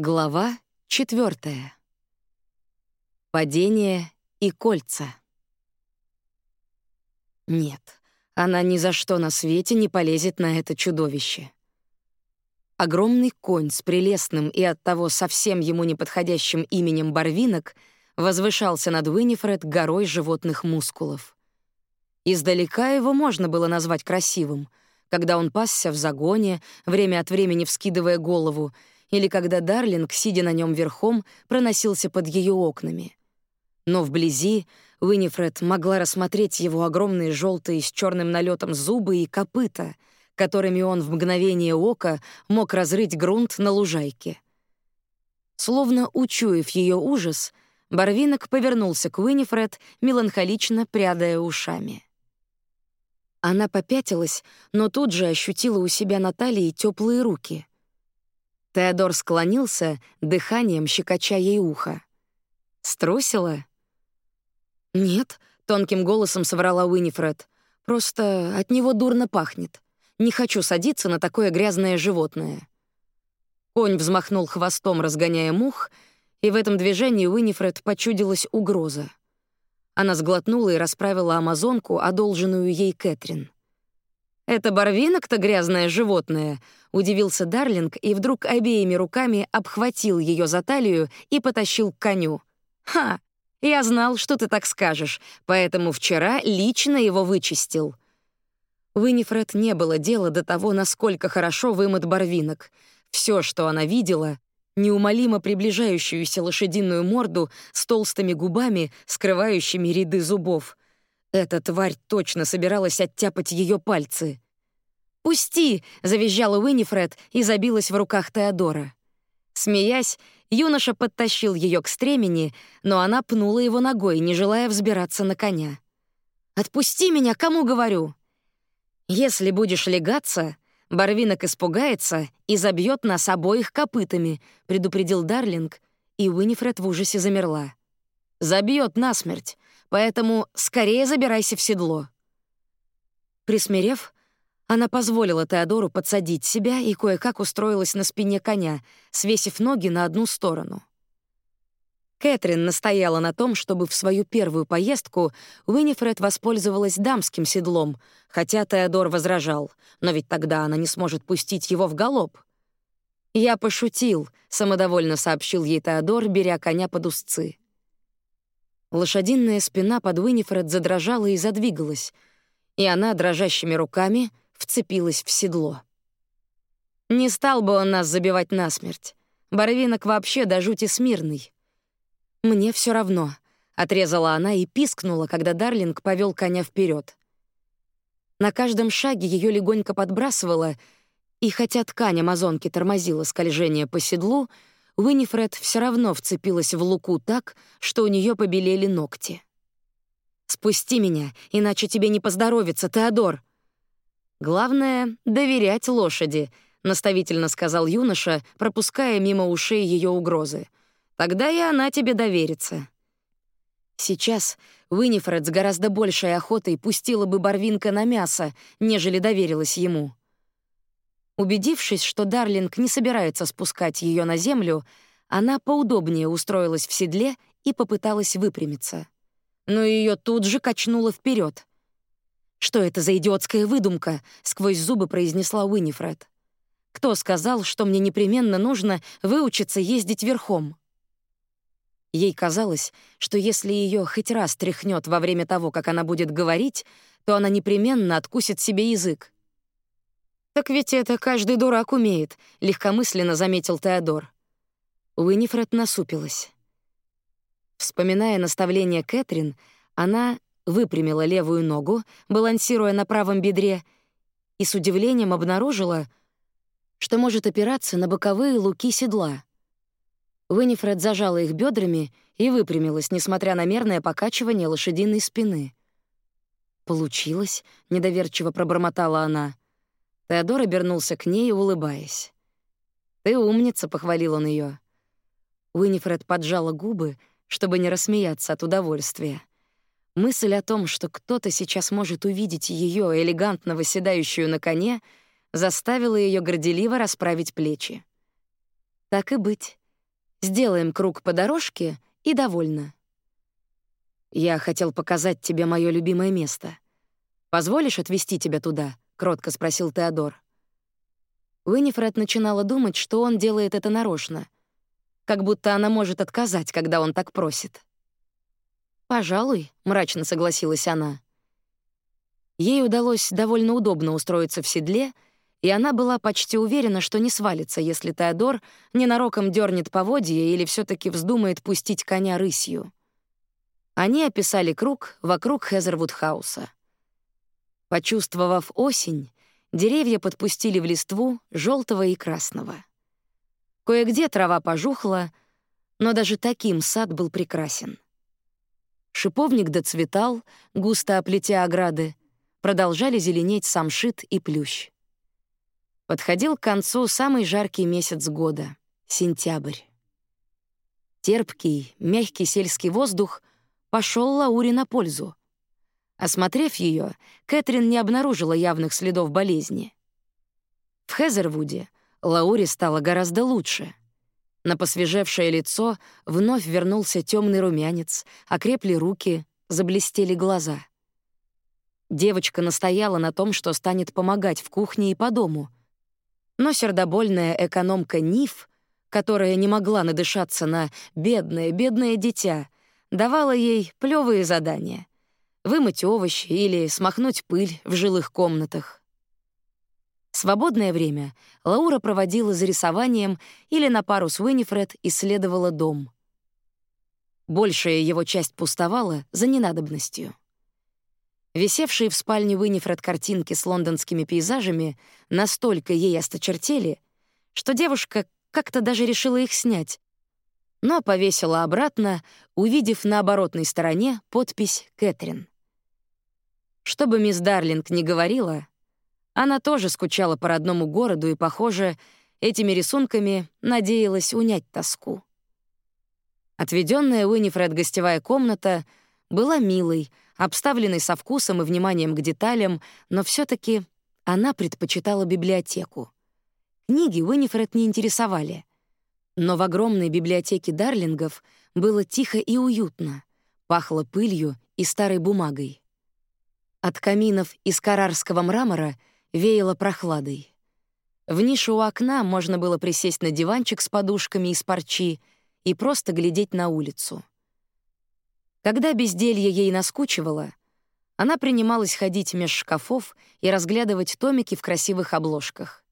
Глава четвертая. Падение и кольца. Нет, она ни за что на свете не полезет на это чудовище. Огромный конь с прелестным и оттого совсем ему неподходящим именем Барвинок возвышался над Уинифред горой животных мускулов. Издалека его можно было назвать красивым, когда он пасся в загоне, время от времени вскидывая голову, или когда Дарлинг, сидя на нем верхом, проносился под ее окнами. Но вблизи Уинифред могла рассмотреть его огромные желтые с черным налетом зубы и копыта, которыми он в мгновение ока мог разрыть грунт на лужайке. Словно учуяв ее ужас, Барвинок повернулся к Уинифред, меланхолично прядая ушами. Она попятилась, но тут же ощутила у себя на талии теплые руки. Теодор склонился, дыханием щекоча ей ухо. «Струсила?» «Нет», — тонким голосом соврала Уинифред. «Просто от него дурно пахнет. Не хочу садиться на такое грязное животное». Конь взмахнул хвостом, разгоняя мух, и в этом движении Уинифред почудилась угроза. Она сглотнула и расправила амазонку, одолженную ей Кэтрин. «Это барвинок-то грязное животное?» — удивился Дарлинг и вдруг обеими руками обхватил ее за талию и потащил к коню. «Ха! Я знал, что ты так скажешь, поэтому вчера лично его вычистил». Винифред не было дела до того, насколько хорошо вымыт барвинок. Все, что она видела — неумолимо приближающуюся лошадиную морду с толстыми губами, скрывающими ряды зубов — эта тварь точно собиралась оттяпать ее пальцы. «Пусти!» — завизжала Уинифред и забилась в руках Теодора. Смеясь, юноша подтащил ее к стремени, но она пнула его ногой, не желая взбираться на коня. «Отпусти меня, кому говорю?» «Если будешь легаться, Барвинок испугается и забьет нас обоих копытами», — предупредил Дарлинг, и Уинифред в ужасе замерла. «Забьет насмерть поэтому скорее забирайся в седло». Присмирев, она позволила Теодору подсадить себя и кое-как устроилась на спине коня, свесив ноги на одну сторону. Кэтрин настояла на том, чтобы в свою первую поездку Уинифред воспользовалась дамским седлом, хотя Теодор возражал, но ведь тогда она не сможет пустить его в галоп. «Я пошутил», — самодовольно сообщил ей Теодор, беря коня под узцы. Лошадиная спина под Уинифред задрожала и задвигалась, и она дрожащими руками вцепилась в седло. Не стал бы он нас забивать насмерть. Боровинок вообще до жути смирный. Мне все равно, отрезала она и пискнула, когда Дарлинг повел коня вперед. На каждом шаге ее легонько подбрасывало, и хотя ткань амазонки тормозила скольжение по седлу, Уинифред все равно вцепилась в луку так, что у нее побелели ногти. «Спусти меня, иначе тебе не поздоровится, Теодор!» «Главное — доверять лошади», — наставительно сказал юноша, пропуская мимо ушей ее угрозы. «Тогда и она тебе доверится». Сейчас Уинифред с гораздо большей охотой пустила бы Барвинка на мясо, нежели доверилась ему. Убедившись, что Дарлинг не собирается спускать ее на землю, она поудобнее устроилась в седле и попыталась выпрямиться. Но ее тут же качнуло вперед. «Что это за идиотская выдумка?» — сквозь зубы произнесла Уинифред. «Кто сказал, что мне непременно нужно выучиться ездить верхом?» Ей казалось, что если ее хоть раз тряхнет во время того, как она будет говорить, то она непременно откусит себе язык. «Так ведь это каждый дурак умеет», — легкомысленно заметил Теодор. Уинифред насупилась. Вспоминая наставление Кэтрин, она выпрямила левую ногу, балансируя на правом бедре, и с удивлением обнаружила, что может опираться на боковые луки седла. Уинифред зажала их бедрами и выпрямилась, несмотря на мерное покачивание лошадиной спины. «Получилось», — недоверчиво пробормотала она. Теодор обернулся к ней, улыбаясь. «Ты умница», — похвалил он ее. Уинифред поджала губы, чтобы не рассмеяться от удовольствия. Мысль о том, что кто-то сейчас может увидеть ее элегантно восседающую на коне, заставила ее горделиво расправить плечи. «Так и быть. Сделаем круг по дорожке и довольно. Я хотел показать тебе мое любимое место. Позволишь отвезти тебя туда? кротко спросил Теодор. Уинифред начинала думать, что он делает это нарочно, как будто она может отказать, когда он так просит. «Пожалуй», — мрачно согласилась она. Ей удалось довольно удобно устроиться в седле, и она была почти уверена, что не свалится, если Теодор ненароком дернет поводья или все таки вздумает пустить коня рысью. Они описали круг вокруг Хезервуд-хауса. Почувствовав осень, деревья подпустили в листву желтого и красного. Кое-где трава пожухла, но даже таким сад был прекрасен. Шиповник доцветал, густо оплетя ограды, продолжали зеленеть самшит и плющ. Подходил к концу самый жаркий месяц года — сентябрь. Терпкий, мягкий сельский воздух пошел Лауре на пользу. Осмотрев ее, Кэтрин не обнаружила явных следов болезни. В Хезервуде Лауре стало гораздо лучше. На посвежевшее лицо вновь вернулся темный румянец, окрепли руки, заблестели глаза. Девочка настояла на том, что станет помогать в кухне и по дому. Но сердобольная экономка Ниф, которая не могла надышаться на «бедное, бедное дитя», давала ей плевые задания — вымыть овощи или смахнуть пыль в жилых комнатах. Свободное время Лаура проводила за рисованием или на пару с Уинифред исследовала дом. Большая его часть пустовала за ненадобностью. Висевшие в спальне Уинифред картинки с лондонскими пейзажами настолько ей осточертели, что девушка как-то даже решила их снять, но повесила обратно, увидев на оборотной стороне подпись «Кэтрин». Что бы мисс Дарлинг ни говорила, она тоже скучала по родному городу и, похоже, этими рисунками надеялась унять тоску. Отведенная Уинифред гостевая комната была милой, обставленной со вкусом и вниманием к деталям, но все таки она предпочитала библиотеку. Книги Уинифред не интересовали. Но в огромной библиотеке Дарлингов было тихо и уютно, пахло пылью и старой бумагой. От каминов из карарского мрамора — веяло прохладой. В нише у окна можно было присесть на диванчик с подушками из парчи и просто глядеть на улицу. Когда безделье ей наскучивало, она принималась ходить меж шкафов и разглядывать томики в красивых обложках.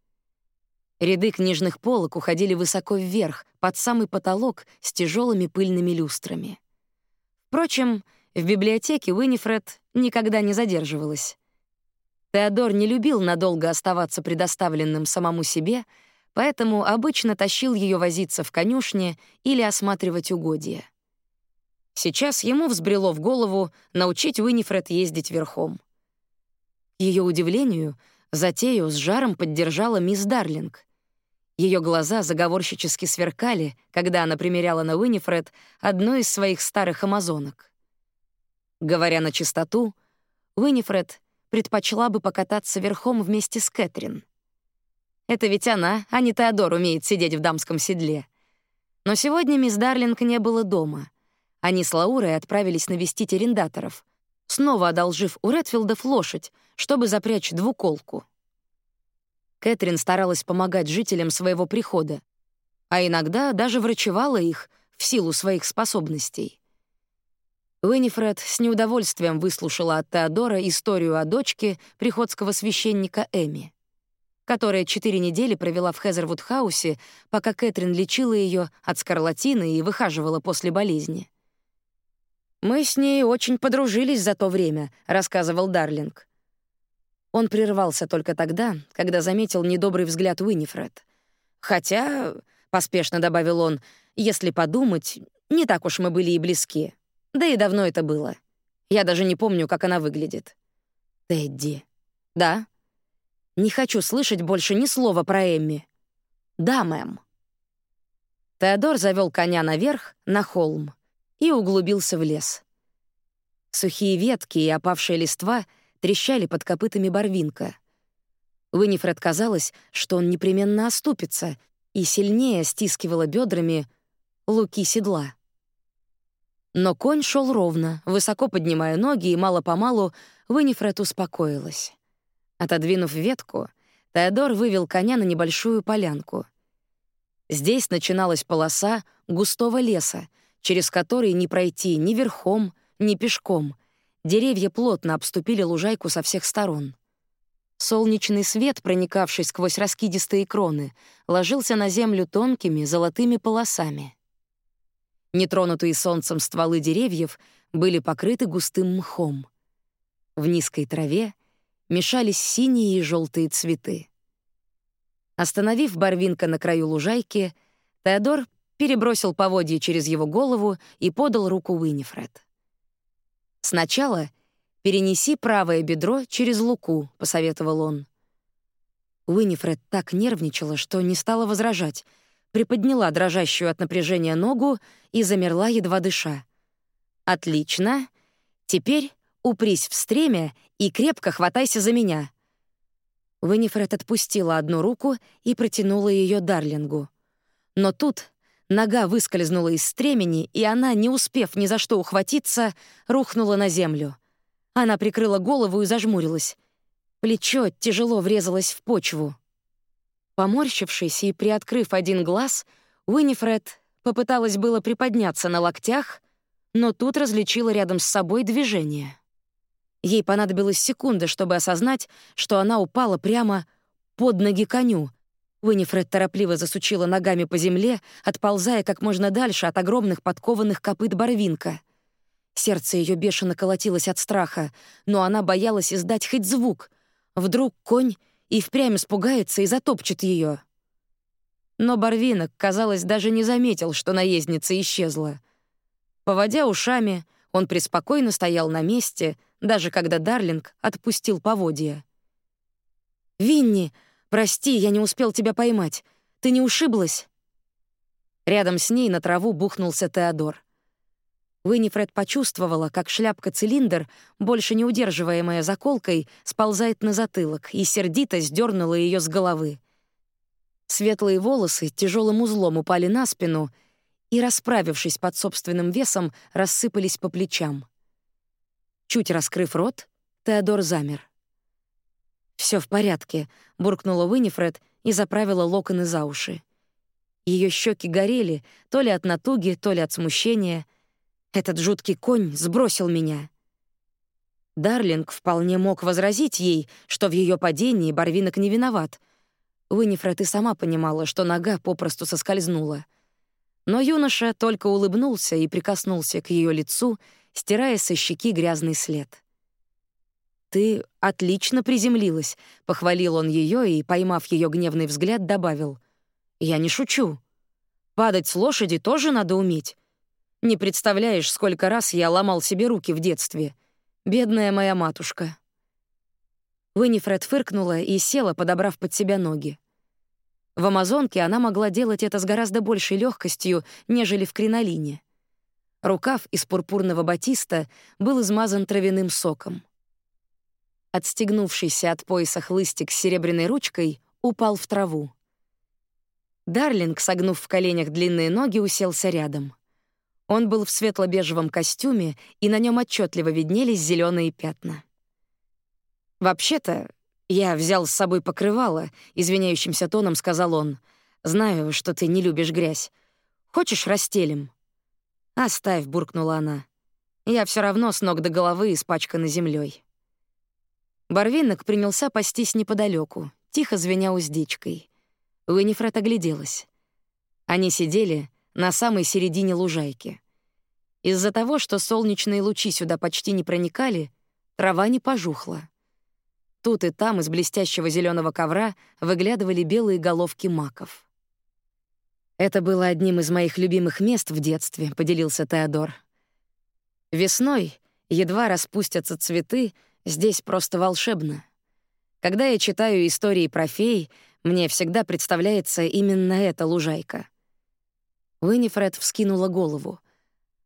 Ряды книжных полок уходили высоко вверх, под самый потолок с тяжелыми пыльными люстрами. Впрочем, в библиотеке Уинифред никогда не задерживалась. Теодор не любил надолго оставаться предоставленным самому себе, поэтому обычно тащил ее возиться в конюшне или осматривать угодья. Сейчас ему взбрело в голову научить Уинифред ездить верхом. К ее удивлению, затею с жаром поддержала мисс Дарлинг. Ее глаза заговорщически сверкали, когда она примеряла на Уинифред одну из своих старых амазонок. Говоря на чистоту, Уинифред предпочла бы покататься верхом вместе с Кэтрин. Это ведь она, а не Теодор, умеет сидеть в дамском седле. Но сегодня мисс Дарлинг не было дома. Они с Лаурой отправились навестить арендаторов, снова одолжив у Редфилдов лошадь, чтобы запрячь двуколку. Кэтрин старалась помогать жителям своего прихода, а иногда даже врачевала их в силу своих способностей. Уинифред с неудовольствием выслушала от Теодора историю о дочке приходского священника Эми, которая четыре недели провела в Хезервуд-хаусе, пока Кэтрин лечила ее от скарлатины и выхаживала после болезни. «Мы с ней очень подружились за то время», — рассказывал Дарлинг. Он прервался только тогда, когда заметил недобрый взгляд Уинифред. «Хотя», — поспешно добавил он, — «если подумать, не так уж мы были и близки». Да и давно это было. Я даже не помню, как она выглядит. Тедди. Да? Не хочу слышать больше ни слова про Эмми. Да, мэм. Теодор завел коня наверх, на холм, и углубился в лес. Сухие ветки и опавшая листва трещали под копытами барвинка. Уинифред казалось, что он непременно оступится, и сильнее стискивала бедрами луки седла. Но конь шел ровно, высоко поднимая ноги, и мало-помалу Винифред успокоилась. Отодвинув ветку, Теодор вывел коня на небольшую полянку. Здесь начиналась полоса густого леса, через который не пройти ни верхом, ни пешком. Деревья плотно обступили лужайку со всех сторон. Солнечный свет, проникавший сквозь раскидистые кроны, ложился на землю тонкими золотыми полосами. Нетронутые солнцем стволы деревьев были покрыты густым мхом. В низкой траве мешались синие и желтые цветы. Остановив Барвинка на краю лужайки, Теодор перебросил поводья через его голову и подал руку Уинифред. «Сначала перенеси правое бедро через луку», — посоветовал он. Уинифред так нервничала, что не стала возражать, приподняла дрожащую от напряжения ногу и замерла, едва дыша. «Отлично. Теперь упрись в стремя и крепко хватайся за меня». Винифред отпустила одну руку и протянула ее Дарлингу. Но тут нога выскользнула из стремени, и она, не успев ни за что ухватиться, рухнула на землю. Она прикрыла голову и зажмурилась. Плечо тяжело врезалось в почву. Поморщившись и приоткрыв один глаз, Уинифред попыталась было приподняться на локтях, но тут различила рядом с собой движение. Ей понадобилась секунда, чтобы осознать, что она упала прямо под ноги коню. Уинифред торопливо засучила ногами по земле, отползая как можно дальше от огромных подкованных копыт Барвинка. Сердце ее бешено колотилось от страха, но она боялась издать хоть звук. Вдруг конь и впрямь испугается и затопчет ее. Но Барвинок, казалось, даже не заметил, что наездница исчезла. Поводя ушами, он преспокойно стоял на месте, даже когда Дарлинг отпустил поводья. «Винни, прости, я не успел тебя поймать. Ты не ушиблась?» Рядом с ней на траву бухнулся Теодор. Уинифред почувствовала, как шляпка-цилиндр, больше не удерживаемая заколкой, сползает на затылок и сердито сдернула ее с головы. Светлые волосы тяжелым узлом упали на спину и, расправившись под собственным весом, рассыпались по плечам. Чуть раскрыв рот, Теодор замер. Все в порядке», — буркнула Уинифред и заправила локоны за уши. Ее щеки горели то ли от натуги, то ли от смущения. Этот жуткий конь сбросил меня. Дарлинг вполне мог возразить ей, что в ее падении Барвинок не виноват. Уинифред и сама понимала, что нога попросту соскользнула. Но юноша только улыбнулся и прикоснулся к ее лицу, стирая со щеки грязный след. «Ты отлично приземлилась», — похвалил он ее и, поймав ее гневный взгляд, добавил. «Я не шучу. Падать с лошади тоже надо уметь. Не представляешь, сколько раз я ломал себе руки в детстве. Бедная моя матушка». Винифред фыркнула и села, подобрав под себя ноги. В Амазонке она могла делать это с гораздо большей легкостью, нежели в кринолине. Рукав из пурпурного батиста был измазан травяным соком. Отстегнувшийся от пояса хлыстик с серебряной ручкой упал в траву. Дарлинг, согнув в коленях длинные ноги, уселся рядом. Он был в светло-бежевом костюме, и на нем отчетливо виднелись зеленые пятна. «Вообще-то, я взял с собой покрывало», — извиняющимся тоном сказал он. «Знаю, что ты не любишь грязь. Хочешь, расстелим?» «Оставь», — буркнула она. «Я все равно с ног до головы испачкана землей. Барвинок принялся пастись неподалеку, тихо звеня уздечкой. Уинифред огляделась. Они сидели на самой середине лужайки. Из-за того, что солнечные лучи сюда почти не проникали, трава не пожухла. Тут и там из блестящего зеленого ковра выглядывали белые головки маков. Это было одним из моих любимых мест в детстве, поделился Теодор. Весной, едва распустятся цветы, здесь просто волшебно. Когда я читаю истории про фей, мне всегда представляется именно эта лужайка. Уинифред вскинула голову.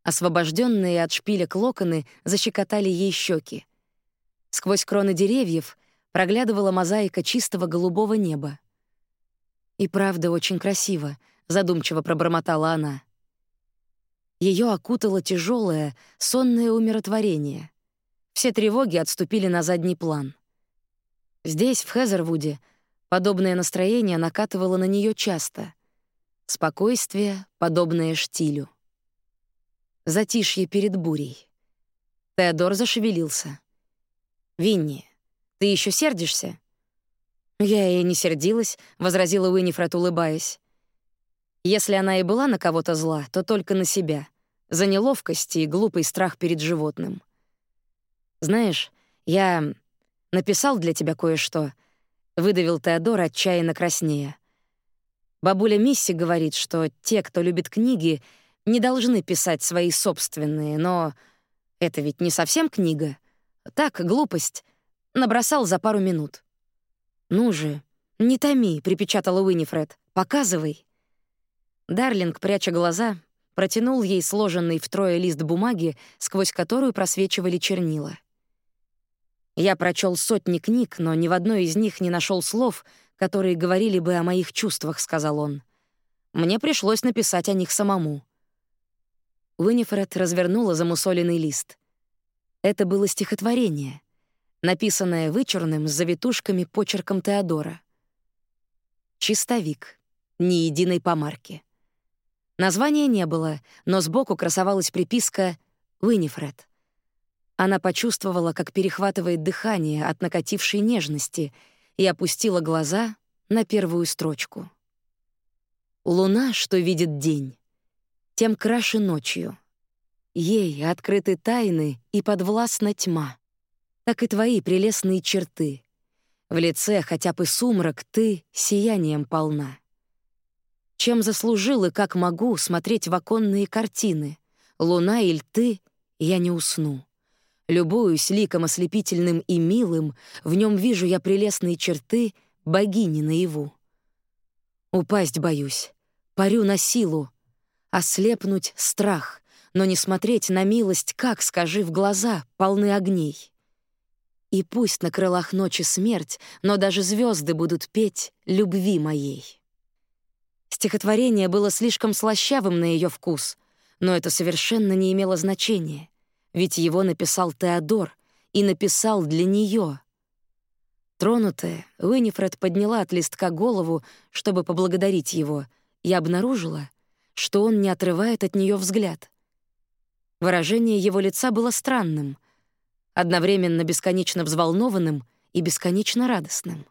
Освобожденные от шпилек локоны защекотали ей щеки. Сквозь кроны деревьев проглядывала мозаика чистого голубого неба. И правда очень красиво, задумчиво пробормотала она. Ее окутало тяжелое, сонное умиротворение. Все тревоги отступили на задний план. Здесь, в Хезервуде, подобное настроение накатывало на нее часто. Спокойствие, подобное штилю. Затишье перед бурей. Теодор зашевелился. «Винни, ты еще сердишься?» «Я и не сердилась», — возразила Уинифред, улыбаясь. «Если она и была на кого-то зла, то только на себя, за неловкость и глупый страх перед животным. Знаешь, я написал для тебя кое-что», — выдавил Теодор, отчаянно краснея. Бабуля Мисси говорит, что те, кто любит книги, не должны писать свои собственные, но это ведь не совсем книга. Так, глупость. Набросал за пару минут. «Ну же, не томи», — припечатала Уинифред. «Показывай». Дарлинг, пряча глаза, протянул ей сложенный втрое лист бумаги, сквозь которую просвечивали чернила. Я прочел сотни книг, но ни в одной из них не нашел слов, которые говорили бы о моих чувствах, сказал он. Мне пришлось написать о них самому. Уинифред развернула замусоленный лист. Это было стихотворение написанное вычурным с завитушками почерком Теодора. «Чистовик. Ни единой помарки». Названия не было, но сбоку красовалась приписка «Уинифред». Она почувствовала, как перехватывает дыхание от накатившей нежности и опустила глаза на первую строчку. «Луна, что видит день, тем краше ночью. Ей открыты тайны и подвластна тьма так и твои прелестные черты. В лице хотя бы сумрак ты сиянием полна. Чем заслужил и как могу смотреть в оконные картины, луна или ты, я не усну. Любуюсь ликом ослепительным и милым, в нем вижу я прелестные черты богини наяву. Упасть боюсь, парю на силу, ослепнуть — страх, но не смотреть на милость, как, скажи, в глаза, полны огней. И пусть на крылах ночи смерть, но даже звезды будут петь любви моей. Стихотворение было слишком слащавым на ее вкус, но это совершенно не имело значения, ведь его написал Теодор и написал для нее. Тронутая, Уинифред подняла от листка голову, чтобы поблагодарить его, и обнаружила, что он не отрывает от нее взгляд. Выражение его лица было странным — одновременно бесконечно взволнованным и бесконечно радостным.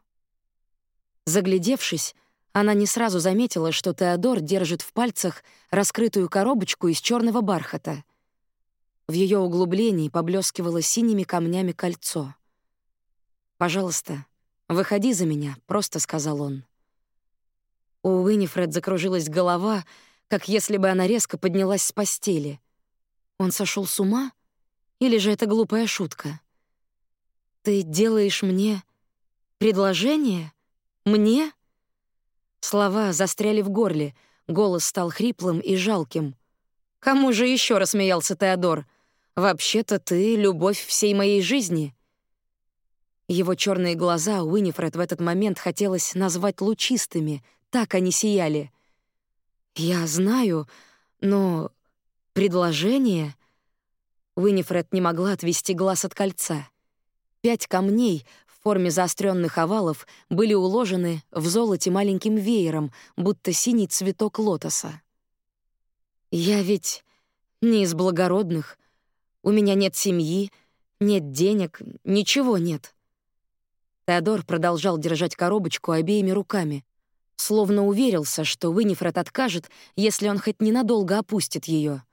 Заглядевшись, она не сразу заметила, что Теодор держит в пальцах раскрытую коробочку из черного бархата. В ее углублении поблескивало синими камнями кольцо. «Пожалуйста, выходи за меня», — просто сказал он. У Уинифред закружилась голова, как если бы она резко поднялась с постели. Он сошел с ума? Или же это глупая шутка? Ты делаешь мне предложение? Мне? Слова застряли в горле, голос стал хриплым и жалким. Кому же еще рассмеялся Теодор? Вообще-то ты — любовь всей моей жизни. Его черные глаза Уинифред в этот момент хотелось назвать лучистыми, так они сияли. «Я знаю, но предложение...» Уинифред не могла отвести глаз от кольца. Пять камней в форме заостренных овалов были уложены в золоте маленьким веером, будто синий цветок лотоса. «Я ведь не из благородных. У меня нет семьи, нет денег, ничего нет». Теодор продолжал держать коробочку обеими руками, словно уверился, что Уинифред откажет, если он хоть ненадолго опустит ее.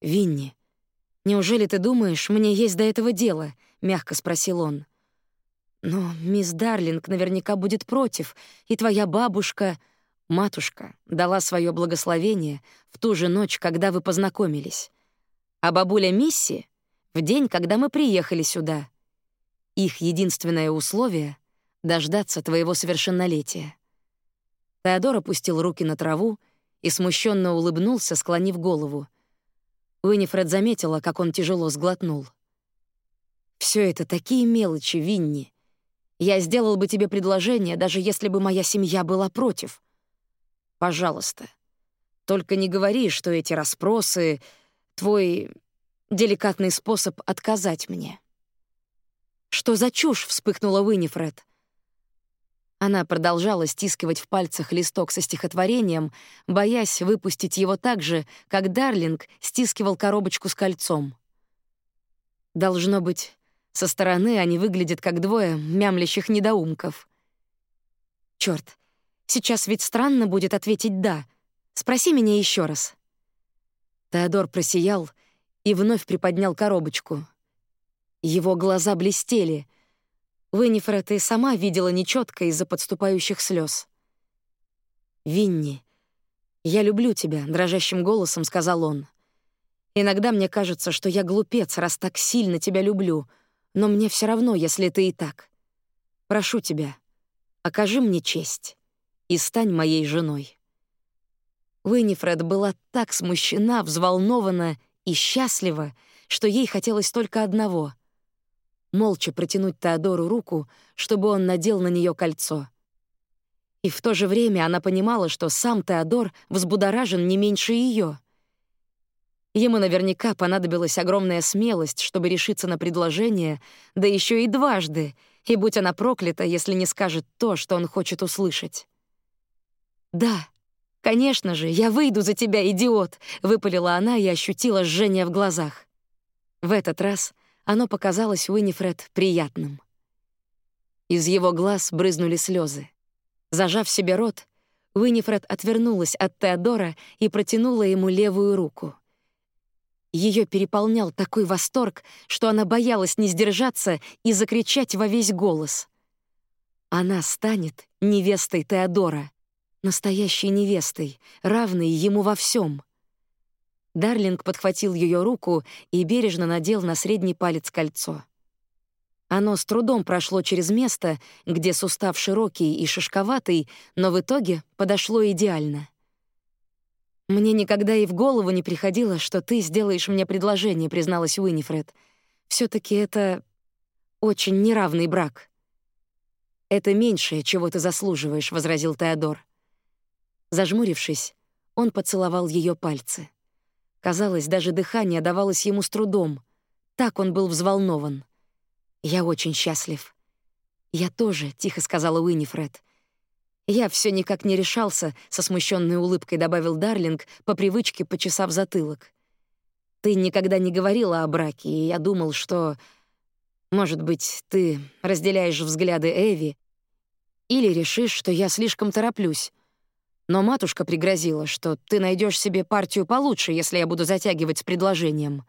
«Винни, «Неужели ты думаешь, мне есть до этого дело?» — мягко спросил он. «Но мисс Дарлинг наверняка будет против, и твоя бабушка...» Матушка дала свое благословение в ту же ночь, когда вы познакомились. А бабуля Мисси — в день, когда мы приехали сюда. Их единственное условие — дождаться твоего совершеннолетия. Теодор опустил руки на траву и смущенно улыбнулся, склонив голову. Уинифред заметила, как он тяжело сглотнул. Все это такие мелочи, Винни. Я сделал бы тебе предложение, даже если бы моя семья была против. Пожалуйста. Только не говори, что эти расспросы — твой деликатный способ отказать мне». «Что за чушь?» — вспыхнула Уинифред. Она продолжала стискивать в пальцах листок со стихотворением, боясь выпустить его так же, как Дарлинг стискивал коробочку с кольцом. Должно быть, со стороны они выглядят как двое мямлящих недоумков. Черт, сейчас ведь странно будет ответить «да». Спроси меня еще раз. Теодор просиял и вновь приподнял коробочку. Его глаза блестели — Виннифред и сама видела нечётко из-за подступающих слез. «Винни, я люблю тебя», — дрожащим голосом сказал он. «Иногда мне кажется, что я глупец, раз так сильно тебя люблю, но мне все равно, если ты и так. Прошу тебя, окажи мне честь и стань моей женой». Виннифред была так смущена, взволнована и счастлива, что ей хотелось только одного — молча протянуть Теодору руку, чтобы он надел на нее кольцо. И в то же время она понимала, что сам Теодор взбудоражен не меньше ее. Ему наверняка понадобилась огромная смелость, чтобы решиться на предложение, да еще и дважды, и будь она проклята, если не скажет то, что он хочет услышать. «Да, конечно же, я выйду за тебя, идиот!» — выпалила она и ощутила жжение в глазах. В этот раз — оно показалось Уинифред приятным. Из его глаз брызнули слезы. Зажав себе рот, Уинифред отвернулась от Теодора и протянула ему левую руку. Ее переполнял такой восторг, что она боялась не сдержаться и закричать во весь голос. Она станет невестой Теодора, настоящей невестой, равной ему во всем. Дарлинг подхватил ее руку и бережно надел на средний палец кольцо. Оно с трудом прошло через место, где сустав широкий и шишковатый, но в итоге подошло идеально. «Мне никогда и в голову не приходило, что ты сделаешь мне предложение», — призналась Уинифред. все таки это очень неравный брак». «Это меньшее, чего ты заслуживаешь», — возразил Теодор. Зажмурившись, он поцеловал ее пальцы. Казалось, даже дыхание давалось ему с трудом. Так он был взволнован. «Я очень счастлив». «Я тоже», — тихо сказала Уинифред. «Я все никак не решался», — со смущенной улыбкой добавил Дарлинг, по привычке почесав затылок. «Ты никогда не говорила о браке, и я думал, что... Может быть, ты разделяешь взгляды Эви или решишь, что я слишком тороплюсь. Но матушка пригрозила, что ты найдешь себе партию получше, если я буду затягивать с предложением.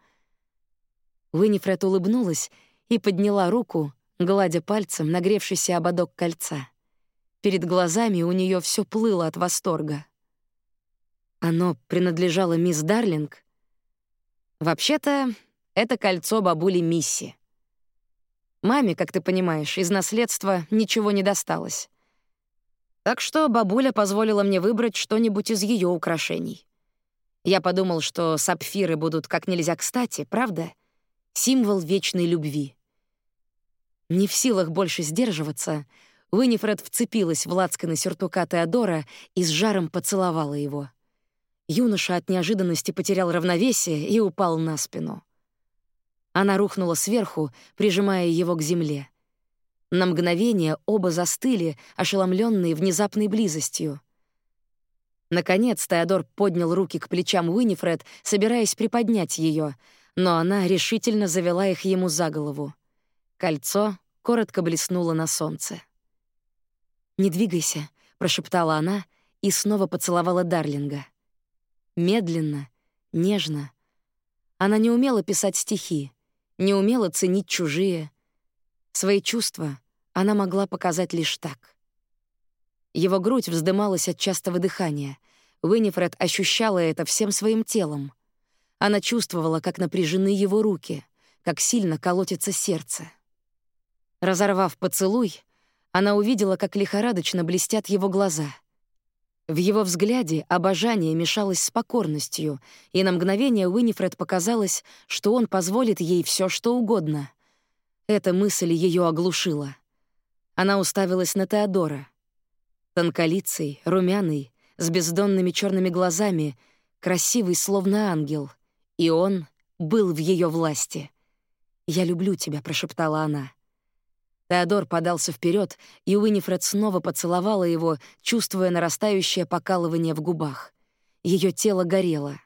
Уинифред улыбнулась и подняла руку, гладя пальцем нагревшийся ободок кольца. Перед глазами у нее все плыло от восторга. Оно принадлежало мисс Дарлинг. Вообще-то, это кольцо бабули Мисси. Маме, как ты понимаешь, из наследства ничего не досталось. Так что бабуля позволила мне выбрать что-нибудь из ее украшений. Я подумал, что сапфиры будут как нельзя кстати, правда? Символ вечной любви. Не в силах больше сдерживаться, Уинифред вцепилась в лацканы сюртука Теодора и с жаром поцеловала его. Юноша от неожиданности потерял равновесие и упал на спину. Она рухнула сверху, прижимая его к земле. На мгновение оба застыли, ошеломленные внезапной близостью. Наконец Теодор поднял руки к плечам Уинифред, собираясь приподнять ее, но она решительно завела их ему за голову. Кольцо коротко блеснуло на солнце. «Не двигайся», — прошептала она и снова поцеловала Дарлинга. Медленно, нежно. Она не умела писать стихи, не умела ценить чужие — Свои чувства она могла показать лишь так. Его грудь вздымалась от частого дыхания. Уинифред ощущала это всем своим телом. Она чувствовала, как напряжены его руки, как сильно колотится сердце. Разорвав поцелуй, она увидела, как лихорадочно блестят его глаза. В его взгляде обожание мешалось с покорностью, и на мгновение Уинифред показалось, что он позволит ей все, что угодно. Эта мысль ее оглушила. Она уставилась на Теодора. Тонколицый, румяный, с бездонными черными глазами, красивый, словно ангел. И он был в ее власти. «Я люблю тебя», — прошептала она. Теодор подался вперед, и Уинифред снова поцеловала его, чувствуя нарастающее покалывание в губах. Ее тело горело.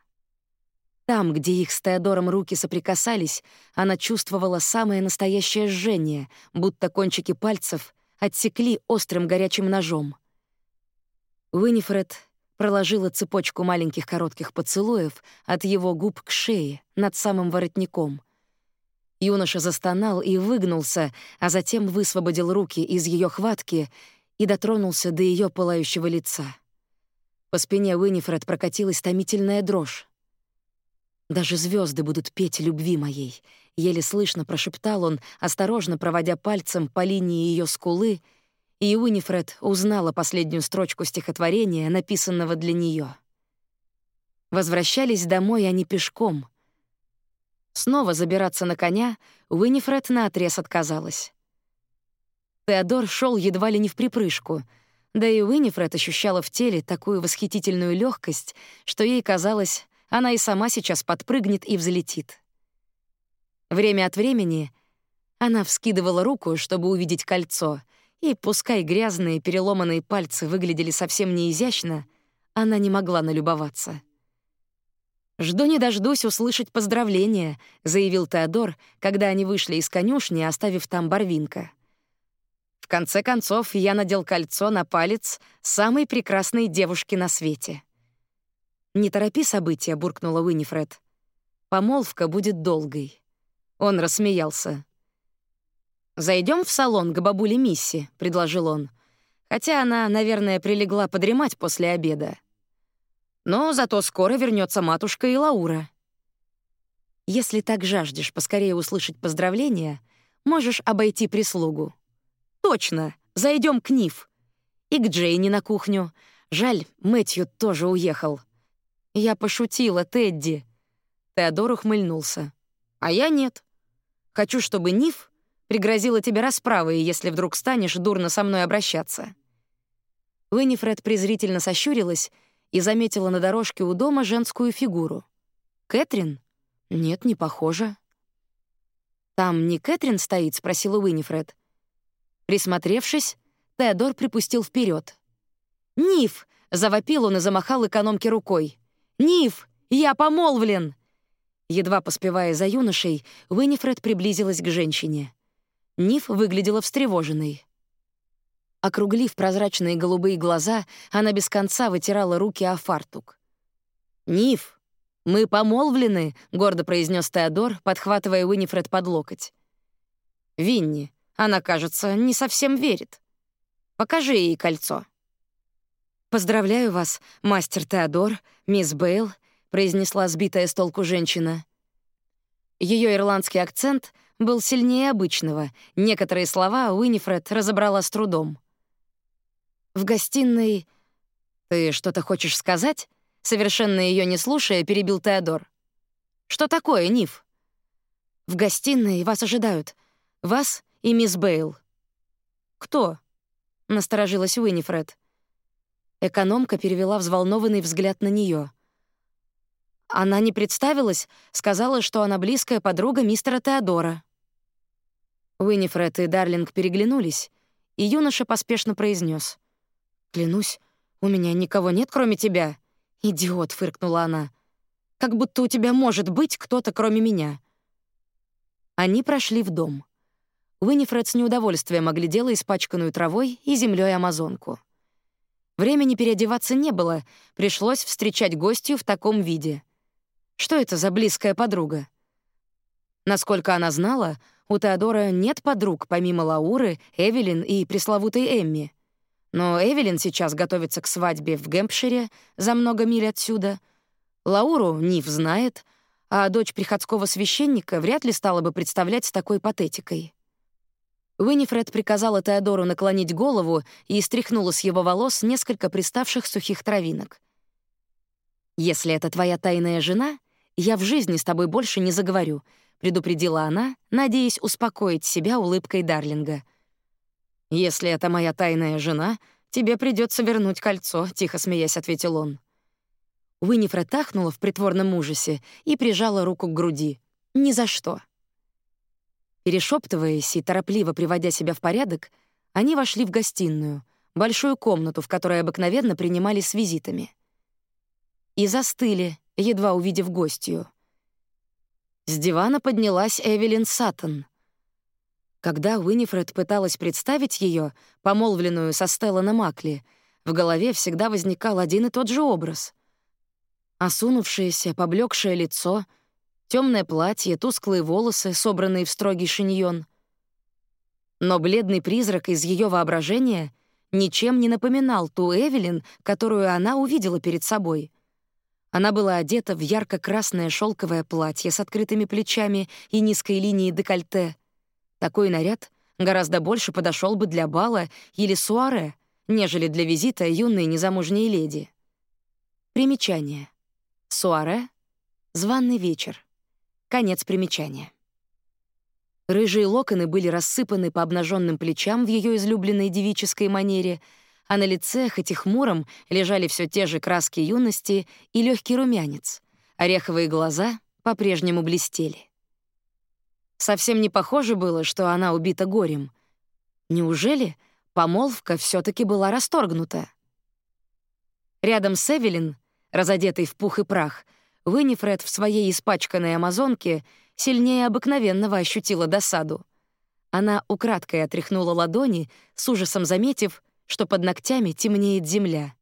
Там, где их с Теодором руки соприкасались, она чувствовала самое настоящее жжение, будто кончики пальцев отсекли острым горячим ножом. Уинифред проложила цепочку маленьких коротких поцелуев от его губ к шее, над самым воротником — Юноша застонал и выгнулся, а затем высвободил руки из ее хватки и дотронулся до ее пылающего лица. По спине Уинифред прокатилась томительная дрожь. «Даже звезды будут петь любви моей», — еле слышно прошептал он, осторожно проводя пальцем по линии ее скулы, и Уинифред узнала последнюю строчку стихотворения, написанного для нее. Возвращались домой они пешком — Снова забираться на коня Уинифред наотрез отказалась. Теодор шел едва ли не в припрыжку, да и Уинифред ощущала в теле такую восхитительную легкость, что ей казалось, она и сама сейчас подпрыгнет и взлетит. Время от времени она вскидывала руку, чтобы увидеть кольцо, и пускай грязные переломанные пальцы выглядели совсем неизящно, она не могла налюбоваться. «Жду не дождусь услышать поздравления», — заявил Теодор, когда они вышли из конюшни, оставив там Барвинка. «В конце концов, я надел кольцо на палец самой прекрасной девушки на свете». «Не торопи события», — буркнула Уинифред. «Помолвка будет долгой». Он рассмеялся. Зайдем в салон к бабуле Мисси», — предложил он. Хотя она, наверное, прилегла подремать после обеда. Но зато скоро вернется матушка и Лаура. Если так жаждешь поскорее услышать поздравления, можешь обойти прислугу. Точно, зайдем к Ниф. И к Джейни на кухню. Жаль, Мэтью тоже уехал. Я пошутила, Тедди. Теодор ухмыльнулся. А я нет. Хочу, чтобы Ниф пригрозила тебе расправой, если вдруг станешь дурно со мной обращаться. Виннифред презрительно сощурилась и заметила на дорожке у дома женскую фигуру. «Кэтрин? Нет, не похоже». «Там не Кэтрин стоит?» — спросила Уинифред. Присмотревшись, Теодор припустил вперед. «Ниф!» — завопил он и замахал экономке рукой. «Ниф! Я помолвлен!» Едва поспевая за юношей, Уинифред приблизилась к женщине. Ниф выглядела встревоженной. Округлив прозрачные голубые глаза, она без конца вытирала руки о фартук. «Ниф, мы помолвлены», — гордо произнес Теодор, подхватывая Уинифред под локоть. «Винни, она, кажется, не совсем верит. Покажи ей кольцо». «Поздравляю вас, мастер Теодор, мисс Бейл», — произнесла сбитая с толку женщина. Ее ирландский акцент был сильнее обычного. Некоторые слова Уинифред разобрала с трудом. В гостиной... «Ты что-то хочешь сказать?» Совершенно ее не слушая, перебил Теодор. «Что такое, Ниф?» «В гостиной вас ожидают. Вас и мисс Бейл». «Кто?» — насторожилась Уинифред. Экономка перевела взволнованный взгляд на нее. Она не представилась, сказала, что она близкая подруга мистера Теодора. Уинифред и Дарлинг переглянулись, и юноша поспешно произнес: «Клянусь, у меня никого нет, кроме тебя». «Идиот», — фыркнула она. «Как будто у тебя может быть кто-то, кроме меня». Они прошли в дом. Уинифред с неудовольствием оглядела испачканную травой и землей амазонку. Времени переодеваться не было, пришлось встречать гостью в таком виде. Что это за близкая подруга? Насколько она знала, у Теодора нет подруг, помимо Лауры, Эвелин и пресловутой Эмми. Но Эвелин сейчас готовится к свадьбе в Гэмпшире за много миль отсюда. Лауру Нив знает, а дочь приходского священника вряд ли стала бы представлять с такой патетикой. Уинифред приказала Теодору наклонить голову и стряхнула с его волос несколько приставших сухих травинок. «Если это твоя тайная жена, я в жизни с тобой больше не заговорю», — предупредила она, надеясь успокоить себя улыбкой Дарлинга — если это моя тайная жена, тебе придется вернуть кольцо», — тихо смеясь ответил он. Уинифред ахнула в притворном ужасе и прижала руку к груди. «Ни за что». Перешептываясь и торопливо приводя себя в порядок, они вошли в гостиную, большую комнату, в которой обыкновенно принимали с визитами. И застыли, едва увидев гостью. С дивана поднялась Эвелин Саттон. Когда Уинифред пыталась представить ее, помолвленную со Стелланом Макли, в голове всегда возникал один и тот же образ. Осунувшееся, поблекшее лицо, темное платье, тусклые волосы, собранные в строгий шиньон. Но бледный призрак из ее воображения ничем не напоминал ту Эвелин, которую она увидела перед собой. Она была одета в ярко-красное шелковое платье с открытыми плечами и низкой линией декольте, такой наряд гораздо больше подошел бы для бала или суаре, нежели для визита юной незамужней леди. Примечание. Суаре — званный вечер. Конец примечания. Рыжие локоны были рассыпаны по обнаженным плечам в ее излюбленной девической манере, а на лице, хоть и хмуром, лежали все те же краски юности и легкий румянец. Ореховые глаза по-прежнему блестели. Совсем не похоже было, что она убита горем. Неужели помолвка все таки была расторгнута? Рядом с Эвелин, разодетой в пух и прах, Виннифред в своей испачканной амазонке сильнее обыкновенного ощутила досаду. Она украдкой отряхнула ладони, с ужасом заметив, что под ногтями темнеет земля.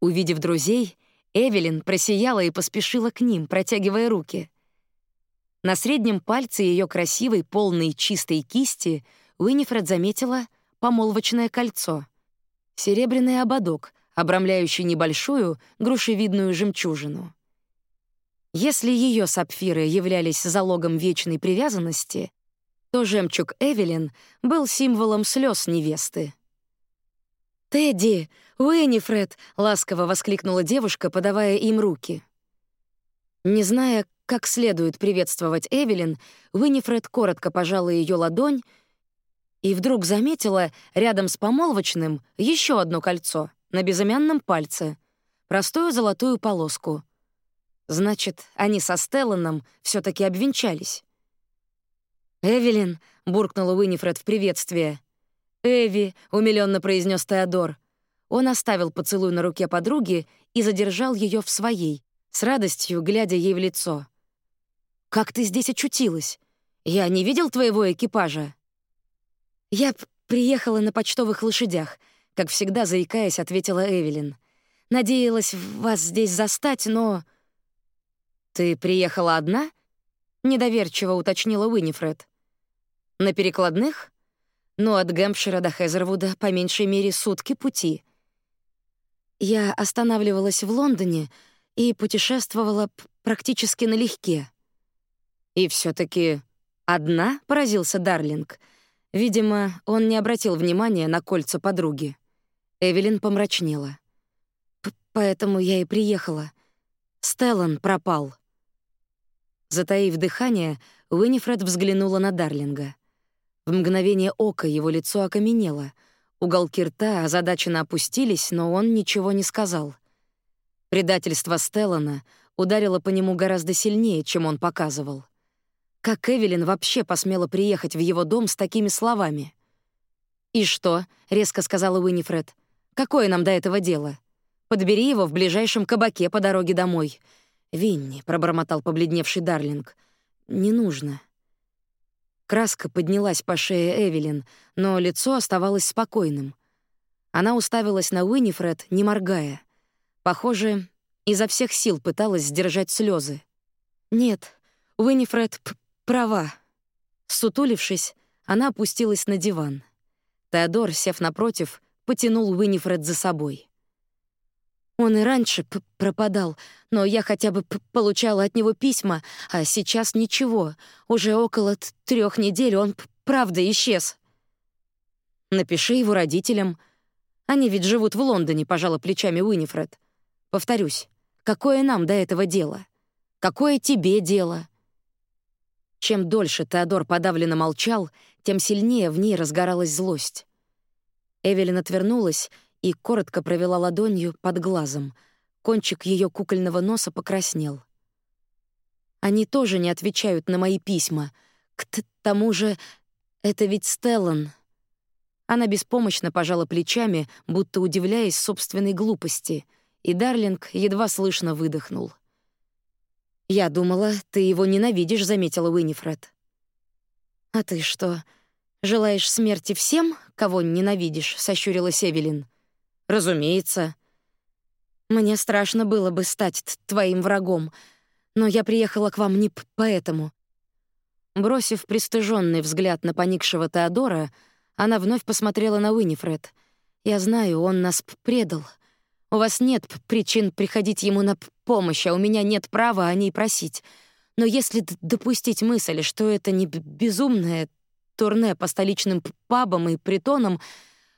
Увидев друзей, Эвелин просияла и поспешила к ним, протягивая руки. На среднем пальце ее красивой, полной чистой кисти Уинифред заметила помолвочное кольцо. Серебряный ободок, обрамляющий небольшую грушевидную жемчужину. Если ее сапфиры являлись залогом вечной привязанности, то жемчуг Эвелин был символом слез невесты. «Тедди! Уинифред!» — ласково воскликнула девушка, подавая им руки. Не зная, как следует приветствовать Эвелин, Винифред коротко пожала ее ладонь и вдруг заметила рядом с помолвочным еще одно кольцо на безымянном пальце, простую золотую полоску. Значит, они со Стелланом все таки обвенчались. «Эвелин», — буркнула Уинифред в приветствие. «Эви», — умилённо произнес Теодор. Он оставил поцелуй на руке подруги и задержал ее в своей, с радостью глядя ей в лицо. Как ты здесь очутилась? Я не видел твоего экипажа». «Я приехала на почтовых лошадях», — как всегда, заикаясь, ответила Эвелин. «Надеялась вас здесь застать, но...» «Ты приехала одна?» — недоверчиво уточнила Уинифред. «На перекладных? Ну, от Гэмпшира до Хезервуда по меньшей мере сутки пути». Я останавливалась в Лондоне и путешествовала практически налегке. «И все таки одна?» — поразился Дарлинг. Видимо, он не обратил внимания на кольца подруги. Эвелин помрачнела. «Поэтому я и приехала. Стеллан пропал». Затаив дыхание, Уинифред взглянула на Дарлинга. В мгновение ока его лицо окаменело. Уголки рта озадаченно опустились, но он ничего не сказал. Предательство Стеллана ударило по нему гораздо сильнее, чем он показывал. Как Эвелин вообще посмела приехать в его дом с такими словами? «И что?» — резко сказала Уинифред. «Какое нам до этого дело? Подбери его в ближайшем кабаке по дороге домой». «Винни», — пробормотал побледневший Дарлинг. «Не нужно». Краска поднялась по шее Эвелин, но лицо оставалось спокойным. Она уставилась на Уинифред, не моргая. Похоже, изо всех сил пыталась сдержать слезы. «Нет, Уинифред Права. Сутулившись, она опустилась на диван. Теодор, сев напротив, потянул Уинифред за собой. Он и раньше пропадал, но я хотя бы получала от него письма, а сейчас ничего. Уже около трех недель он правда исчез. Напиши его родителям. Они ведь живут в Лондоне, пожала плечами Уинифред. Повторюсь, какое нам до этого дело? Какое тебе дело? Чем дольше Теодор подавленно молчал, тем сильнее в ней разгоралась злость. Эвелин отвернулась и коротко провела ладонью под глазом. Кончик ее кукольного носа покраснел. Они тоже не отвечают на мои письма. К тому же, это ведь Стеллан. Она беспомощно пожала плечами, будто удивляясь собственной глупости, и Дарлинг едва слышно выдохнул. «Я думала, ты его ненавидишь», — заметила Уинифред. «А ты что, желаешь смерти всем, кого ненавидишь?» — сощурилась Эвелин. «Разумеется». «Мне страшно было бы стать твоим врагом, но я приехала к вам не поэтому». Бросив пристыженный взгляд на поникшего Теодора, она вновь посмотрела на Уинифред. «Я знаю, он нас предал. У вас нет причин приходить ему на помощь, а у меня нет права о ней просить. Но если допустить мысль, что это не безумное турне по столичным пабам и притонам,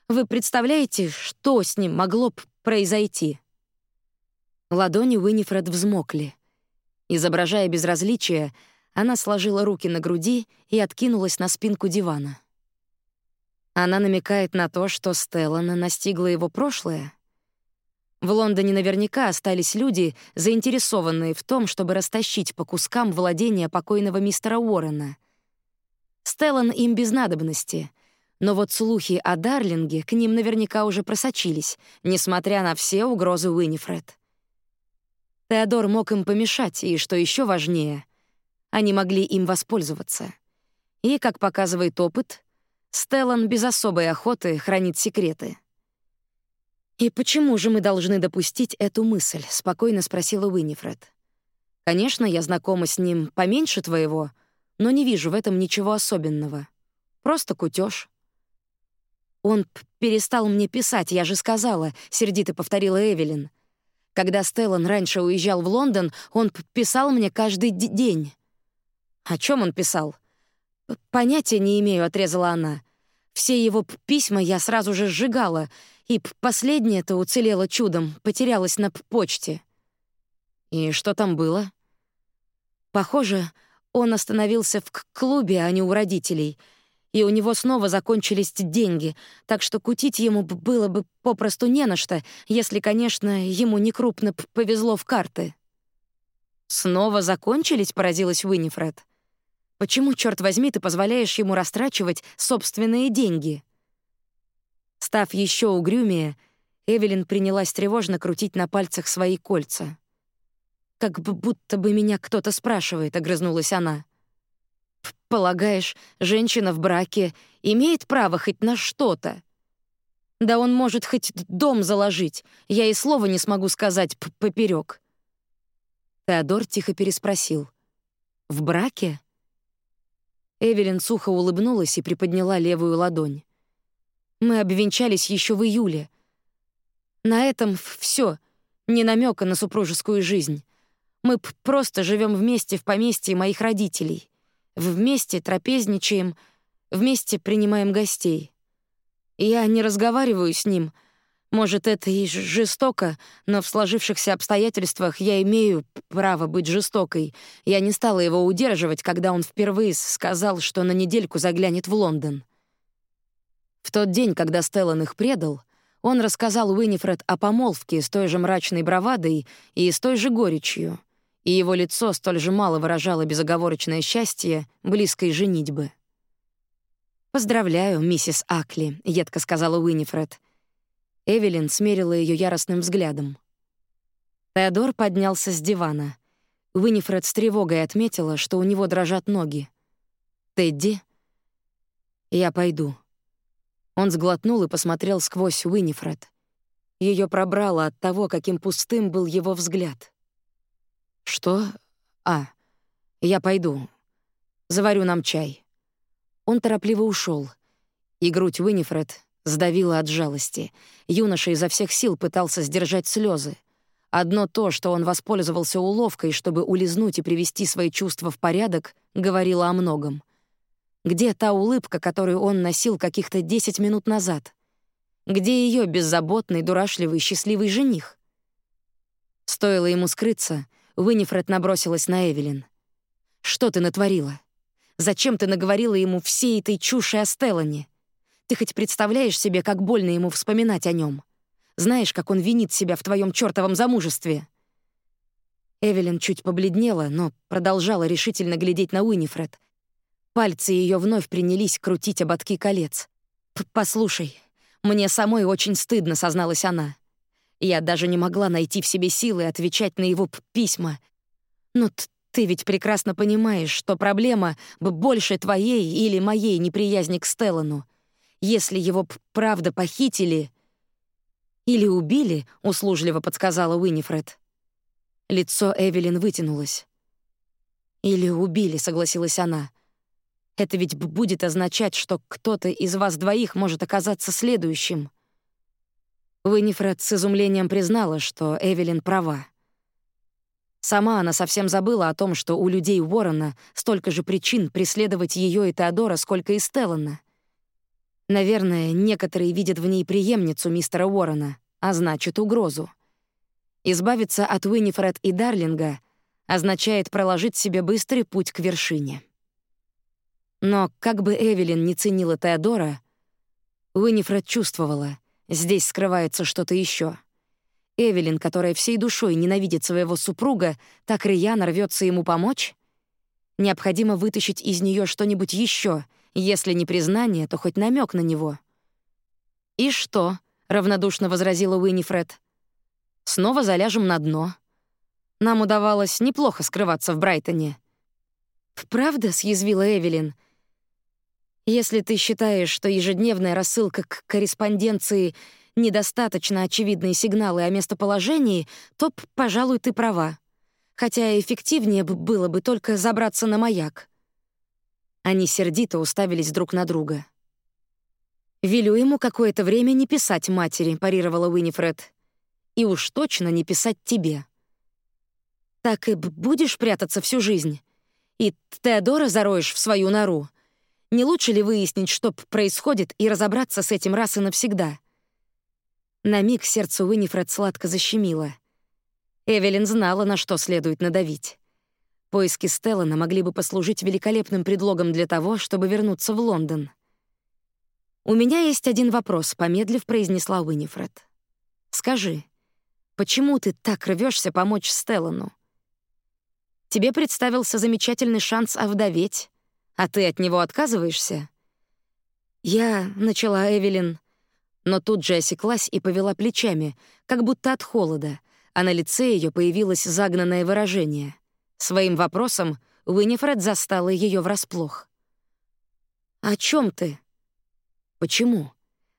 вы представляете, что с ним могло произойти?» Ладони Уинифред взмокли. Изображая безразличие, она сложила руки на груди и откинулась на спинку дивана. Она намекает на то, что Стеллана настигла его прошлое. В Лондоне наверняка остались люди, заинтересованные в том, чтобы растащить по кускам владения покойного мистера Уоррена. Стеллан им без надобности, но вот слухи о Дарлинге к ним наверняка уже просочились, несмотря на все угрозы Уинифред. Теодор мог им помешать, и, что еще важнее, они могли им воспользоваться. И, как показывает опыт, Стеллан без особой охоты хранит секреты. «И почему же мы должны допустить эту мысль?» — спокойно спросила Уинифред. «Конечно, я знакома с ним поменьше твоего, но не вижу в этом ничего особенного. Просто кутёж». «Он перестал мне писать, я же сказала», — сердито повторила Эвелин. «Когда Стеллан раньше уезжал в Лондон, он писал мне каждый день». «О чем он писал?» «Понятия не имею», — отрезала она. «Все его письма я сразу же сжигала, и последнее-то уцелело чудом, потерялось на почте». «И что там было?» «Похоже, он остановился в клубе, а не у родителей, и у него снова закончились деньги, так что кутить ему было бы попросту не на что, если, конечно, ему не крупно повезло в карты». «Снова закончились?» — поразилась Уинифред. Почему, черт возьми, ты позволяешь ему растрачивать собственные деньги? Став еще угрюмее, Эвелин принялась тревожно крутить на пальцах свои кольца. «Как будто бы меня кто-то спрашивает», — огрызнулась она. «Полагаешь, женщина в браке имеет право хоть на что-то?» «Да он может хоть дом заложить, я и слова не смогу сказать поперек. Теодор тихо переспросил. «В браке?» Эвелин сухо улыбнулась и приподняла левую ладонь. Мы обвенчались еще в июле. На этом все, не намека на супружескую жизнь. Мы просто живем вместе в поместье моих родителей. Вместе трапезничаем, вместе принимаем гостей. Я не разговариваю с ним — может, это и жестоко, но в сложившихся обстоятельствах я имею право быть жестокой. Я не стала его удерживать, когда он впервые сказал, что на недельку заглянет в Лондон. В тот день, когда Стеллан их предал, он рассказал Уинифред о помолвке с той же мрачной бравадой и с той же горечью, и его лицо столь же мало выражало безоговорочное счастье близкой женитьбы. «Поздравляю, миссис Акли», — едко сказала Уинифред. Эвелин смерила ее яростным взглядом. Теодор поднялся с дивана. Уинифред с тревогой отметила, что у него дрожат ноги. «Тедди?» «Я пойду». Он сглотнул и посмотрел сквозь Уинифред. Ее пробрало от того, каким пустым был его взгляд. «Что? А, я пойду. Заварю нам чай». Он торопливо ушел, и грудь Уинифред Сдавило от жалости. Юноша изо всех сил пытался сдержать слезы. Одно то, что он воспользовался уловкой, чтобы улизнуть и привести свои чувства в порядок, говорило о многом. Где та улыбка, которую он носил каких-то десять минут назад? Где ее беззаботный, дурашливый, счастливый жених? Стоило ему скрыться, Уинифред набросилась на Эвелин. «Что ты натворила? Зачем ты наговорила ему всей этой чуши о Стеллане? Ты хоть представляешь себе, как больно ему вспоминать о нем? Знаешь, как он винит себя в твоем чёртовом замужестве?» Эвелин чуть побледнела, но продолжала решительно глядеть на Уинифред. Пальцы ее вновь принялись крутить ободки колец. «Послушай, мне самой очень стыдно», — созналась она. Я даже не могла найти в себе силы отвечать на его письма. Но ты ведь прекрасно понимаешь, что проблема больше твоей или моей неприязни к Стеллану. Если его правда похитили или убили, услужливо подсказала Уинифред. Лицо Эвелин вытянулось. Или убили, согласилась она. Это ведь будет означать, что кто-то из вас двоих может оказаться следующим. Уинифред с изумлением признала, что Эвелин права. Сама она совсем забыла о том, что у людей Уоррена столько же причин преследовать ее и Теодора, сколько и Стеллана. Наверное, некоторые видят в ней преемницу мистера Уоррена, а значит, угрозу. Избавиться от Уинифред и Дарлинга означает проложить себе быстрый путь к вершине. Но как бы Эвелин не ценила Теодора, Уинифред чувствовала, здесь скрывается что-то еще. Эвелин, которая всей душой ненавидит своего супруга, так рьяно рвется ему помочь? Необходимо вытащить из нее что-нибудь еще, если не признание, то хоть намек на него. «И что?» — равнодушно возразила Уинифред. «Снова заляжем на дно. Нам удавалось неплохо скрываться в Брайтоне». «Правда?» — съязвила Эвелин. Если ты считаешь, что ежедневная рассылка к корреспонденции недостаточно очевидные сигналы о местоположении, то, пожалуй, ты права. Хотя эффективнее было бы только забраться на маяк. Они сердито уставились друг на друга. «Велю ему какое-то время не писать матери», — парировала Уинифред. «И уж точно не писать тебе». «Так и будешь прятаться всю жизнь? И Теодора зароешь в свою нору?» Не лучше ли выяснить, что происходит, и разобраться с этим раз и навсегда? На миг сердце Уинифред сладко защемило. Эвелин знала, на что следует надавить. Поиски Стеллана могли бы послужить великолепным предлогом для того, чтобы вернуться в Лондон. «У меня есть один вопрос», — помедлив произнесла Уинифред. «Скажи, почему ты так рвешься помочь Стеллану? Тебе представился замечательный шанс овдоветь, а ты от него отказываешься?» «Я...» — начала Эвелин, но тут же осеклась и повела плечами, как будто от холода, а на лице ее появилось загнанное выражение. Своим вопросом Уинифред застала ее врасплох. «О чем ты?» «Почему?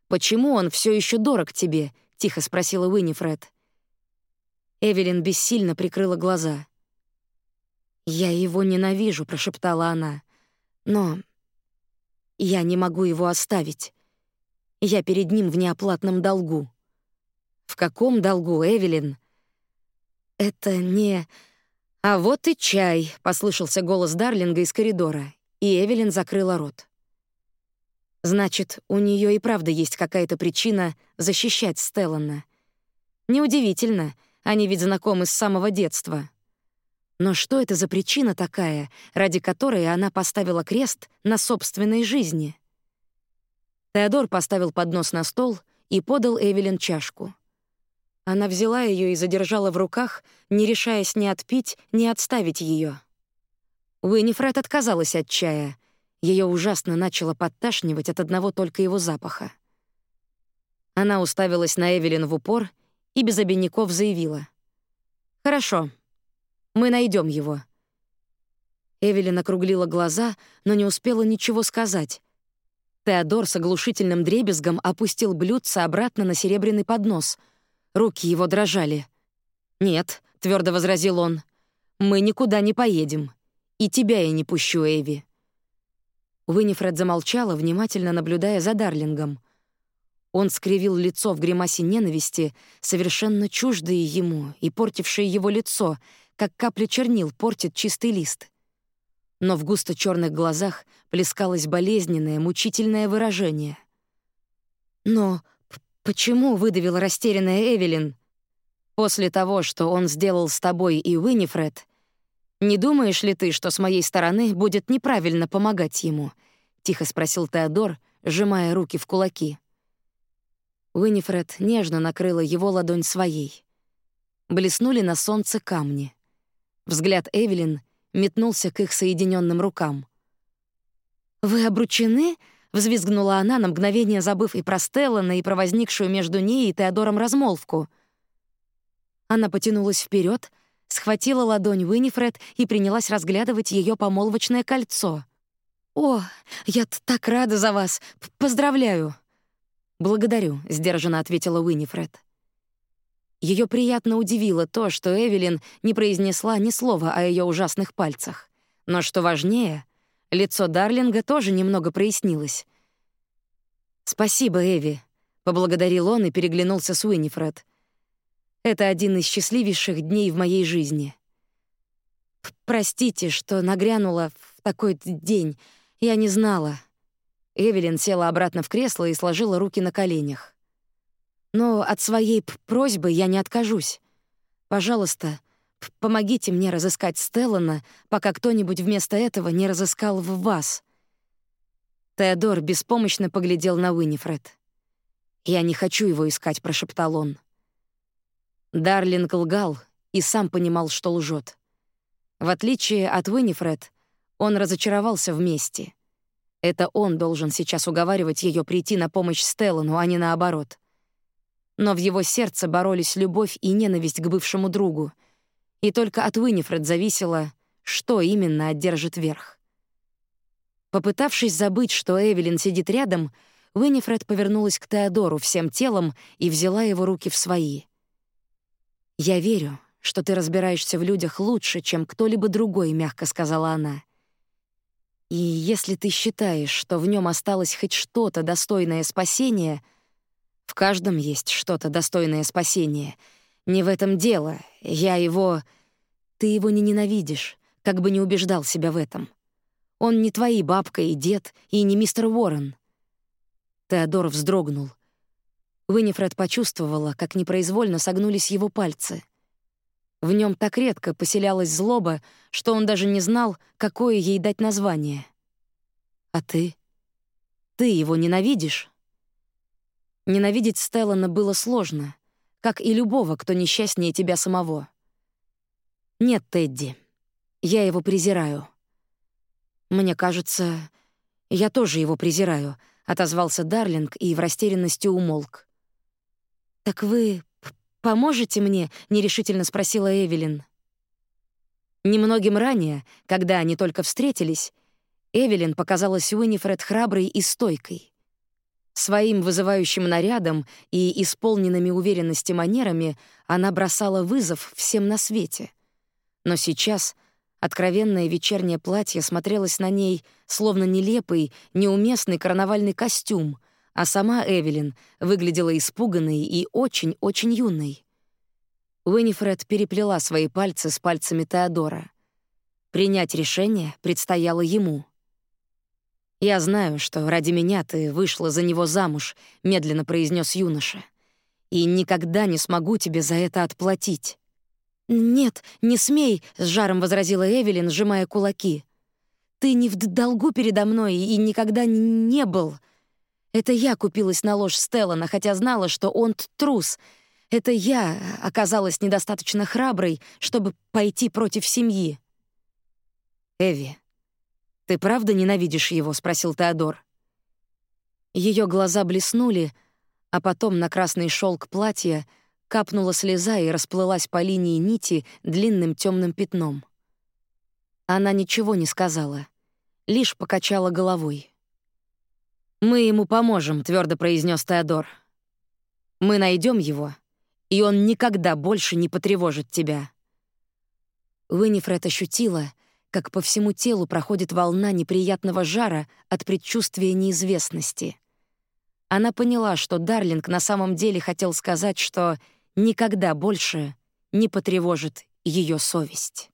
Почему он все еще дорог тебе?» — тихо спросила Уинифред. Эвелин бессильно прикрыла глаза. «Я его ненавижу», — прошептала она. Но я не могу его оставить. Я перед ним в неоплатном долгу. В каком долгу, Эвелин? Это не... А вот и чай, послышался голос Дарлинга из коридора, и Эвелин закрыла рот. Значит, у нее и правда есть какая-то причина защищать Стеллана. Неудивительно, они ведь знакомы с самого детства. Но что это за причина такая, ради которой она поставила крест на собственной жизни? Теодор поставил поднос на стол и подал Эвелин чашку. Она взяла ее и задержала в руках, не решаясь ни отпить, ни отставить ее. Уинифред отказалась от чая. Ее ужасно начало подташнивать от одного только его запаха. Она уставилась на Эвелин в упор и без обиняков заявила. «Хорошо, мы найдем его». Эвелин округлила глаза, но не успела ничего сказать. Теодор с оглушительным дребезгом опустил блюдце обратно на серебряный поднос. Руки его дрожали. «Нет», — твердо возразил он, — «мы никуда не поедем. И тебя я не пущу, Эви». Уинифред замолчала, внимательно наблюдая за Дарлингом. Он скривил лицо в гримасе ненависти, совершенно чуждые ему и портившее его лицо — как капля чернил портит чистый лист. Но в густо черных глазах плескалось болезненное, мучительное выражение. «Но почему?» — выдавила растерянная Эвелин. «После того, что он сделал с тобой и Уинифред, не думаешь ли ты, что с моей стороны будет неправильно помогать ему?» — тихо спросил Теодор, сжимая руки в кулаки. Уинифред нежно накрыла его ладонь своей. Блеснули на солнце камни. Взгляд Эвелин метнулся к их соединенным рукам. «Вы обручены?» — взвизгнула она, на мгновение забыв и про Стеллана, и про возникшую между ней и Теодором размолвку. Она потянулась вперед, схватила ладонь Уинифред и принялась разглядывать ее помолвочное кольцо. «О, я так рада за вас! Поздравляю!» «Благодарю», — сдержанно ответила Уинифред. Ее приятно удивило то, что Эвелин не произнесла ни слова о ее ужасных пальцах. Но что важнее, лицо Дарлинга тоже немного прояснилось. «Спасибо, Эви», — поблагодарил он и переглянулся с Уинифред. «Это один из счастливейших дней в моей жизни. Простите, что нагрянула в такой день. Я не знала». Эвелин села обратно в кресло и сложила руки на коленях. «Но от своей просьбы я не откажусь. Пожалуйста, помогите мне разыскать Стеллана, пока кто-нибудь вместо этого не разыскал в вас». Теодор беспомощно поглядел на Уинифред. «Я не хочу его искать», — прошептал он. Дарлинг лгал и сам понимал, что лжет. В отличие от Уинифред, он разочаровался вместе — это он должен сейчас уговаривать ее прийти на помощь Стеллану, а не наоборот. Но в его сердце боролись любовь и ненависть к бывшему другу, и только от Уинифред зависело, что именно одержит верх. Попытавшись забыть, что Эвелин сидит рядом, Уинифред повернулась к Теодору всем телом и взяла его руки в свои. «Я верю, что ты разбираешься в людях лучше, чем кто-либо другой», — мягко сказала она. И если ты считаешь, что в нем осталось хоть что-то достойное спасения, в каждом есть что-то достойное спасения. Не в этом дело. Я его... Ты его не ненавидишь, как бы не убеждал себя в этом. Он не твои бабка и дед, и не мистер Уоррен. Теодор вздрогнул. Уинифред почувствовала, как непроизвольно согнулись его пальцы — в нем так редко поселялась злоба, что он даже не знал, какое ей дать название. А ты? Ты его ненавидишь? Ненавидеть Стеллана было сложно, как и любого, кто несчастнее тебя самого. Нет, Тедди, я его презираю. Мне кажется, я тоже его презираю, отозвался Дарлинг и в растерянности умолк. Так вы «Поможете мне?» — нерешительно спросила Эвелин. Немногим ранее, когда они только встретились, Эвелин показалась Уинифред храброй и стойкой. Своим вызывающим нарядом и исполненными уверенности манерами она бросала вызов всем на свете. Но сейчас откровенное вечернее платье смотрелось на ней словно нелепый, неуместный карнавальный костюм, а сама Эвелин выглядела испуганной и очень-очень юной. Уинифред переплела свои пальцы с пальцами Теодора. Принять решение предстояло ему. «Я знаю, что ради меня ты вышла за него замуж», — медленно произнес юноша. «И никогда не смогу тебе за это отплатить». «Нет, не смей», — с жаром возразила Эвелин, сжимая кулаки. «Ты не в долгу передо мной и никогда не был. Это я купилась на ложь Стеллана, хотя знала, что он трус. Это я оказалась недостаточно храброй, чтобы пойти против семьи. «Эви, ты правда ненавидишь его?» — спросил Теодор. Ее глаза блеснули, а потом на красный шелк платья капнула слеза и расплылась по линии нити длинным темным пятном. Она ничего не сказала, лишь покачала головой. «Мы ему поможем», — твердо произнес Теодор. «Мы найдем его, и он никогда больше не потревожит тебя». Уинифред ощутила, как по всему телу проходит волна неприятного жара от предчувствия неизвестности. Она поняла, что Дарлинг на самом деле хотел сказать, что никогда больше не потревожит ее совесть.